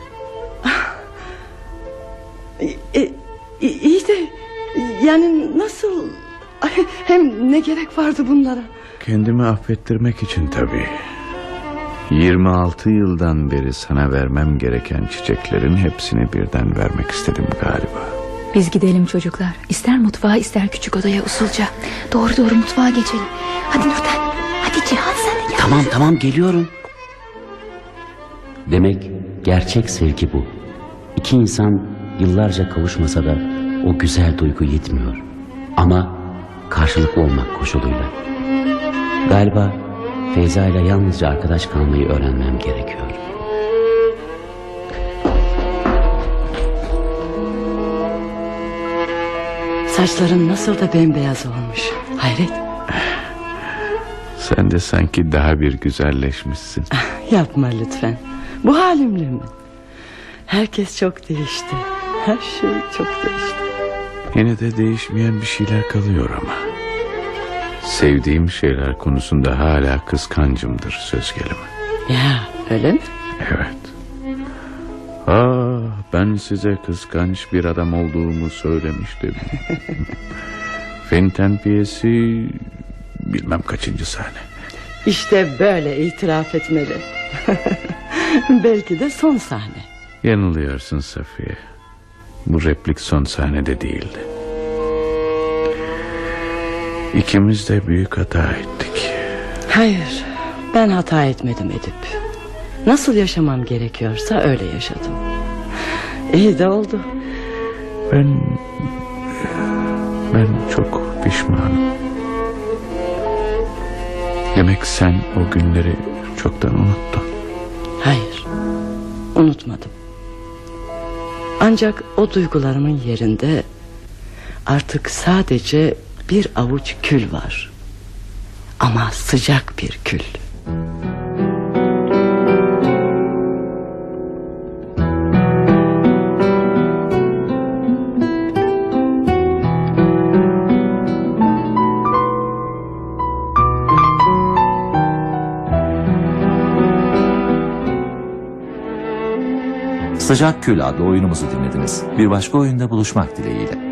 E, e, iyi de yani nasıl hem ne gerek vardı bunlara Kendimi affettirmek için tabii. 26 yıldan beri sana vermem gereken çiçeklerin hepsini birden vermek istedim galiba. Biz gidelim çocuklar. İster mutfağa ister küçük odaya usulca. Doğru doğru mutfağa geçelim. Hadi Nurten. Hadi Cihan sen de gel. Tamam tamam geliyorum. Demek gerçek sevgi bu. İki insan yıllarca kavuşmasa da o güzel duygu yetmiyor. Ama karşılıklı olmak koşuluyla. Galiba Feyza ile yalnızca arkadaş kalmayı öğrenmem gerekiyor. Saçların nasıl da bembeyaz olmuş Hayret Sen de sanki daha bir güzelleşmişsin. yapma lütfen Bu halimle mi Herkes çok değişti Her şey çok değişti Yine de değişmeyen bir şeyler kalıyor ama. Sevdiğim şeyler konusunda hala kıskancımdır söz gelimi. Ya öyle mi Evet. Ah, ben size kıskanç bir adam olduğumu söylemiştim. Fenton piyesi bilmem kaçıncı sahne. İşte böyle itiraf etmeli Belki de son sahne Yanılıyorsun Safiye. Bu replik son sahnede değildi. İkimiz de büyük hata ettik. Hayır ben hata etmedim Edip Nasıl yaşamam gerekiyorsa öyle yaşadım İyi de oldu Ben... Ben çok pişmanım. Demek sen o günleri çoktan unuttun. Hayır unutmadım Ancak o duygularımın yerinde Artık sadece bir avuç kül var. Ama sıcak bir kül. Sıcak Kül adlı oyunumuzu dinlediniz. Bir başka oyunda buluşmak dileğiyle.